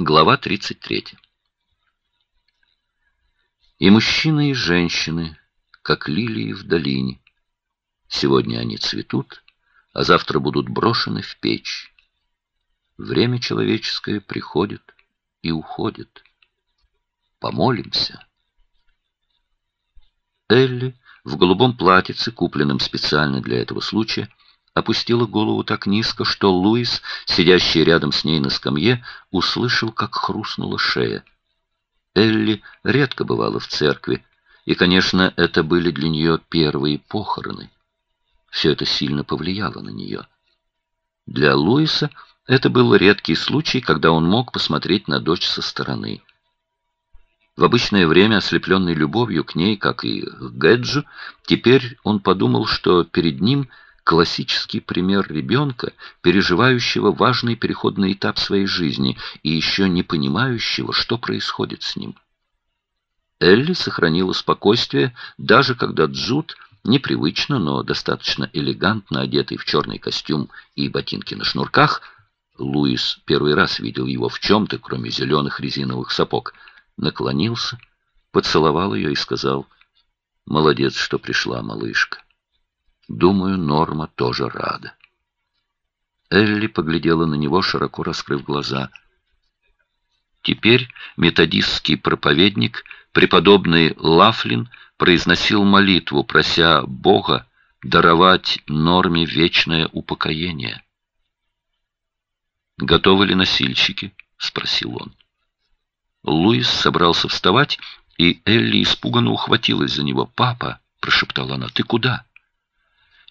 Глава 33. И мужчины, и женщины, как лилии в долине. Сегодня они цветут, а завтра будут брошены в печь. Время человеческое приходит и уходит. Помолимся. Элли в голубом платьице, купленном специально для этого случая, опустила голову так низко, что Луис, сидящий рядом с ней на скамье, услышал, как хрустнула шея. Элли редко бывала в церкви, и, конечно, это были для нее первые похороны. Все это сильно повлияло на нее. Для Луиса это был редкий случай, когда он мог посмотреть на дочь со стороны. В обычное время, ослепленный любовью к ней, как и к Гэджу, теперь он подумал, что перед ним – классический пример ребенка, переживающего важный переходный этап своей жизни и еще не понимающего, что происходит с ним. Элли сохранила спокойствие, даже когда Джуд, непривычно, но достаточно элегантно одетый в черный костюм и ботинки на шнурках, Луис первый раз видел его в чем-то, кроме зеленых резиновых сапог, наклонился, поцеловал ее и сказал, «Молодец, что пришла, малышка». Думаю, Норма тоже рада. Элли поглядела на него, широко раскрыв глаза. Теперь методистский проповедник, преподобный Лафлин, произносил молитву, прося Бога даровать Норме вечное упокоение. «Готовы ли носильщики?» — спросил он. Луис собрался вставать, и Элли испуганно ухватилась за него. «Папа!» — прошептала она. «Ты куда?»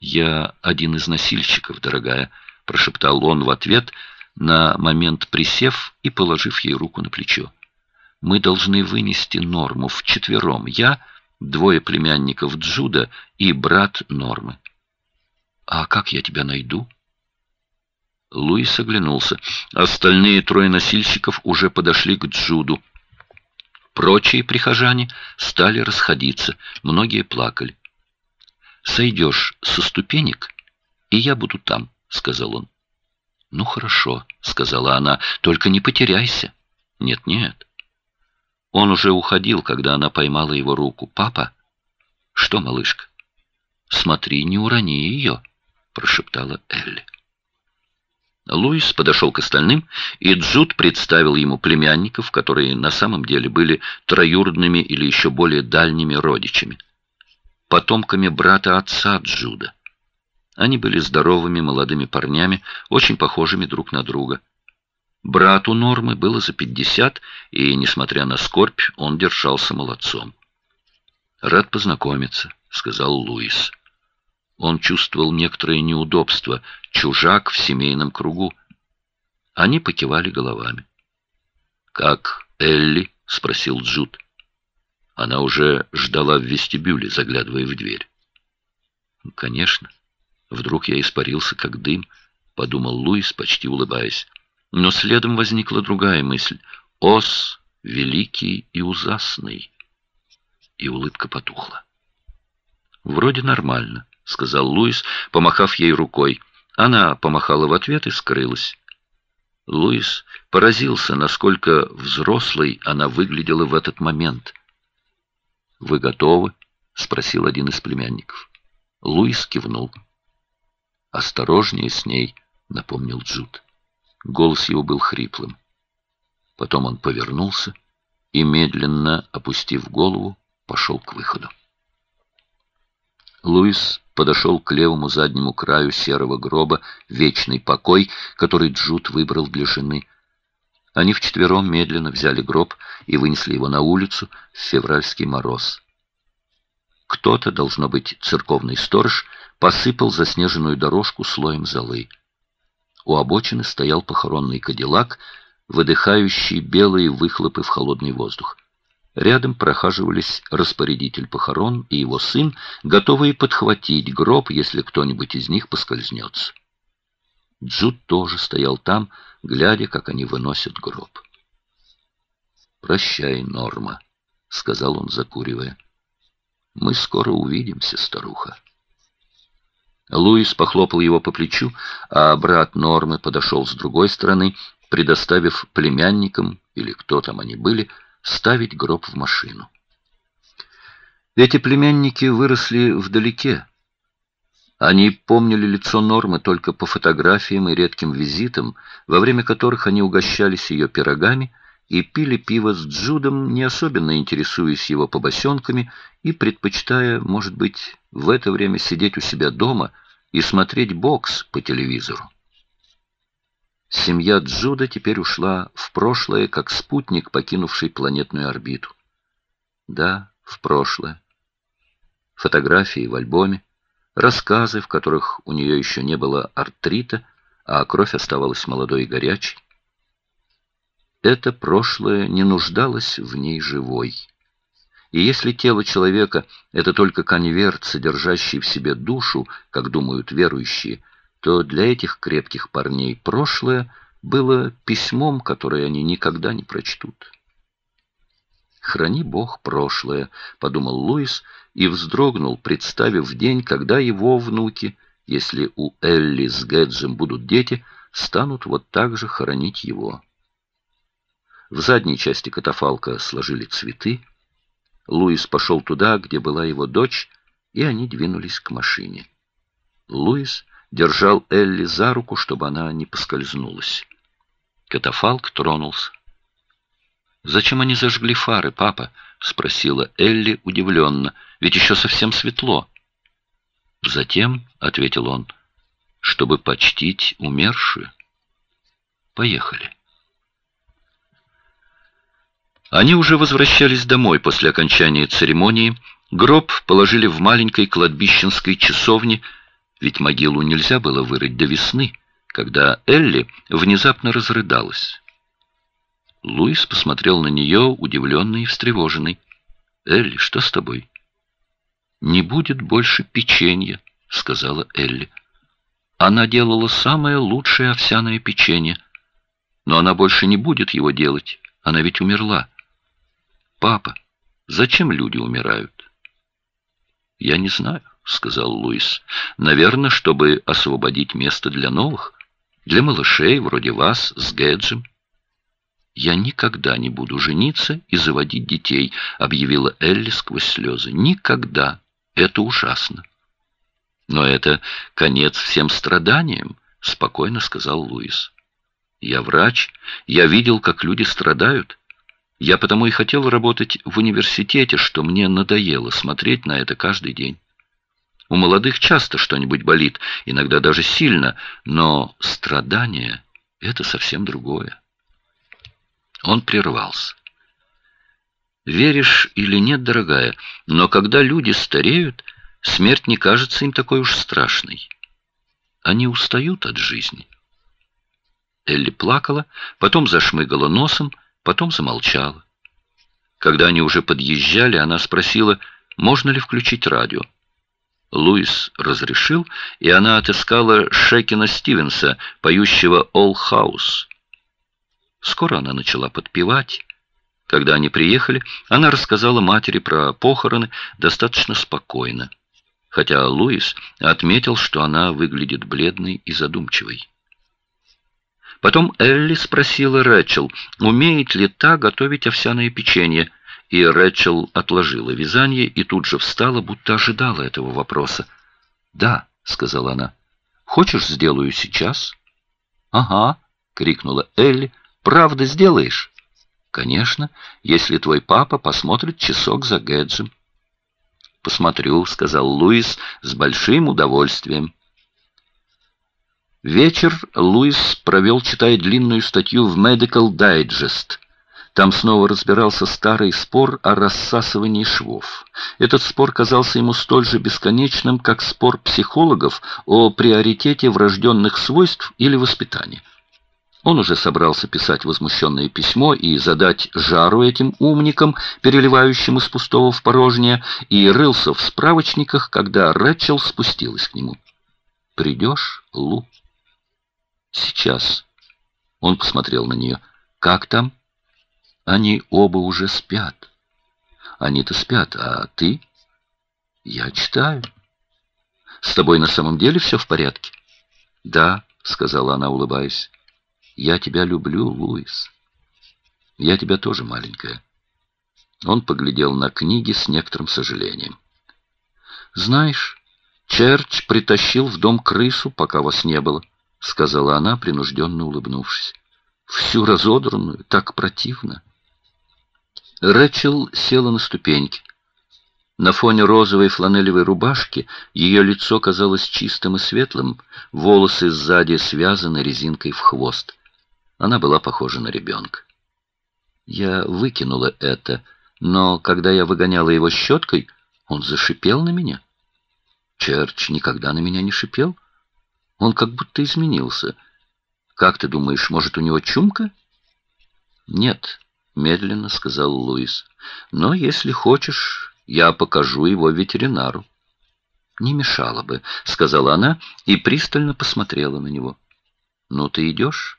«Я один из носильщиков, дорогая», — прошептал он в ответ, на момент присев и положив ей руку на плечо. «Мы должны вынести Норму вчетвером. Я, двое племянников Джуда и брат Нормы». «А как я тебя найду?» Луис оглянулся. Остальные трое носильщиков уже подошли к Джуду. Прочие прихожане стали расходиться, многие плакали. «Сойдешь со ступенек, и я буду там», — сказал он. «Ну, хорошо», — сказала она, — «только не потеряйся». «Нет-нет». Он уже уходил, когда она поймала его руку. «Папа?» «Что, малышка?» «Смотри, не урони ее», — прошептала Элли. Луис подошел к остальным, и Джуд представил ему племянников, которые на самом деле были троюродными или еще более дальними родичами потомками брата отца Джуда. Они были здоровыми молодыми парнями, очень похожими друг на друга. Брату Нормы было за пятьдесят, и, несмотря на скорбь, он держался молодцом. «Рад познакомиться», — сказал Луис. Он чувствовал некоторое неудобство, чужак в семейном кругу. Они покивали головами. «Как Элли?» — спросил Джуд. Она уже ждала в вестибюле, заглядывая в дверь. «Конечно. Вдруг я испарился, как дым», — подумал Луис, почти улыбаясь. Но следом возникла другая мысль. «Ос великий и ужасный». И улыбка потухла. «Вроде нормально», — сказал Луис, помахав ей рукой. Она помахала в ответ и скрылась. Луис поразился, насколько взрослой она выглядела в этот момент — «Вы готовы?» — спросил один из племянников. Луис кивнул. «Осторожнее с ней», — напомнил Джуд. Голос его был хриплым. Потом он повернулся и, медленно опустив голову, пошел к выходу. Луис подошел к левому заднему краю серого гроба, вечный покой, который Джуд выбрал для жены. Они вчетвером медленно взяли гроб и вынесли его на улицу в февральский мороз. Кто-то, должно быть церковный сторож, посыпал заснеженную дорожку слоем золы. У обочины стоял похоронный кадиллак, выдыхающий белые выхлопы в холодный воздух. Рядом прохаживались распорядитель похорон и его сын, готовые подхватить гроб, если кто-нибудь из них поскользнется. Джуд тоже стоял там, глядя, как они выносят гроб. «Прощай, Норма», — сказал он, закуривая. «Мы скоро увидимся, старуха». Луис похлопал его по плечу, а брат Нормы подошел с другой стороны, предоставив племянникам, или кто там они были, ставить гроб в машину. Эти племянники выросли вдалеке. Они помнили лицо Нормы только по фотографиям и редким визитам, во время которых они угощались ее пирогами и пили пиво с Джудом, не особенно интересуясь его побосенками и предпочитая, может быть, в это время сидеть у себя дома и смотреть бокс по телевизору. Семья Джуда теперь ушла в прошлое, как спутник, покинувший планетную орбиту. Да, в прошлое. Фотографии в альбоме, рассказы, в которых у нее еще не было артрита, а кровь оставалась молодой и горячей. Это прошлое не нуждалось в ней живой. И если тело человека — это только конверт, содержащий в себе душу, как думают верующие, то для этих крепких парней прошлое было письмом, которое они никогда не прочтут. «Храни Бог прошлое», — подумал Луис и вздрогнул, представив день, когда его внуки, если у Элли с Гэджем будут дети, станут вот так же хоронить его. В задней части катафалка сложили цветы. Луис пошел туда, где была его дочь, и они двинулись к машине. Луис держал Элли за руку, чтобы она не поскользнулась. Катафалк тронулся. «Зачем они зажгли фары, папа?» — спросила Элли удивленно. «Ведь еще совсем светло». «Затем», — ответил он, — «чтобы почтить умершую». «Поехали». Они уже возвращались домой после окончания церемонии. Гроб положили в маленькой кладбищенской часовне, ведь могилу нельзя было вырыть до весны, когда Элли внезапно разрыдалась. Луис посмотрел на нее, удивленный и встревоженный. «Элли, что с тобой?» «Не будет больше печенья», — сказала Элли. Она делала самое лучшее овсяное печенье, но она больше не будет его делать, она ведь умерла. «Папа, зачем люди умирают?» «Я не знаю», — сказал Луис. «Наверное, чтобы освободить место для новых, для малышей вроде вас с Гэджем». «Я никогда не буду жениться и заводить детей», — объявила Элли сквозь слезы. «Никогда. Это ужасно». «Но это конец всем страданиям», — спокойно сказал Луис. «Я врач. Я видел, как люди страдают. Я потому и хотел работать в университете, что мне надоело смотреть на это каждый день. У молодых часто что-нибудь болит, иногда даже сильно, но страдание — это совсем другое». Он прервался. «Веришь или нет, дорогая, но когда люди стареют, смерть не кажется им такой уж страшной. Они устают от жизни». Элли плакала, потом зашмыгала носом, потом замолчала. Когда они уже подъезжали, она спросила, можно ли включить радио. Луис разрешил, и она отыскала Шекина Стивенса, поющего «All House». Скоро она начала подпевать. Когда они приехали, она рассказала матери про похороны достаточно спокойно, хотя Луис отметил, что она выглядит бледной и задумчивой. Потом Элли спросила Рэчел, умеет ли та готовить овсяное печенье, и Рэчел отложила вязание и тут же встала, будто ожидала этого вопроса. «Да», — сказала она, — «хочешь, сделаю сейчас?» «Ага», — крикнула Элли, — Правда сделаешь? Конечно, если твой папа посмотрит часок за Гэджем. Посмотрю, сказал Луис с большим удовольствием. Вечер Луис провел, читая длинную статью в Medical Digest. Там снова разбирался старый спор о рассасывании швов. Этот спор казался ему столь же бесконечным, как спор психологов о приоритете врожденных свойств или воспитания. Он уже собрался писать возмущенное письмо и задать жару этим умникам, переливающим из пустого в порожнее, и рылся в справочниках, когда Рэчел спустилась к нему. «Придешь, Лу?» «Сейчас». Он посмотрел на нее. «Как там?» «Они оба уже спят». «Они-то спят, а ты?» «Я читаю». «С тобой на самом деле все в порядке?» «Да», — сказала она, улыбаясь. Я тебя люблю, Луис. Я тебя тоже, маленькая. Он поглядел на книги с некоторым сожалением. Знаешь, Черч притащил в дом крысу, пока вас не было, сказала она, принужденно улыбнувшись. Всю разодранную, так противно. Рэчел села на ступеньки. На фоне розовой фланелевой рубашки ее лицо казалось чистым и светлым, волосы сзади связаны резинкой в хвост. Она была похожа на ребенка. Я выкинула это, но когда я выгоняла его щеткой, он зашипел на меня. Черч никогда на меня не шипел. Он как будто изменился. Как ты думаешь, может, у него чумка? Нет, медленно сказал Луис. Но если хочешь, я покажу его ветеринару. Не мешало бы, сказала она и пристально посмотрела на него. Ну ты идешь?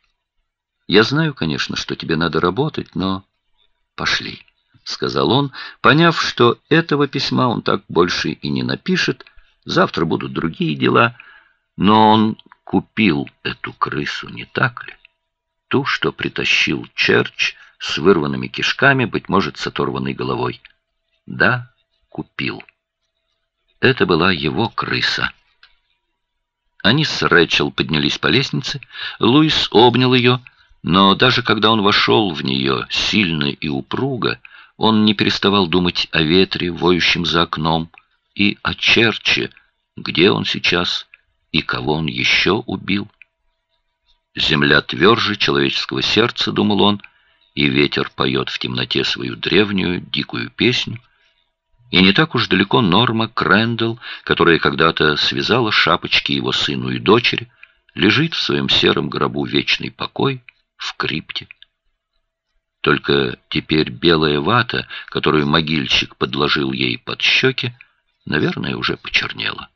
Я знаю, конечно, что тебе надо работать, но пошли, сказал он, поняв, что этого письма он так больше и не напишет. Завтра будут другие дела, но он купил эту крысу, не так ли? Ту, что притащил Черч с вырванными кишками, быть может, с оторванной головой. Да, купил. Это была его крыса. Они с Рэчел поднялись по лестнице. Луис обнял ее, но даже когда он вошел в нее сильно и упруго, он не переставал думать о ветре, воющем за окном, и о Черче, где он сейчас и кого он еще убил. Земля тверже человеческого сердца, думал он, и ветер поет в темноте свою древнюю дикую песню. И не так уж далеко Норма Крэндалл, которая когда-то связала шапочки его сыну и дочери, лежит в своем сером гробу вечный покой — в крипте. Только теперь белая вата, которую могильщик подложил ей под щеки, наверное, уже почернела.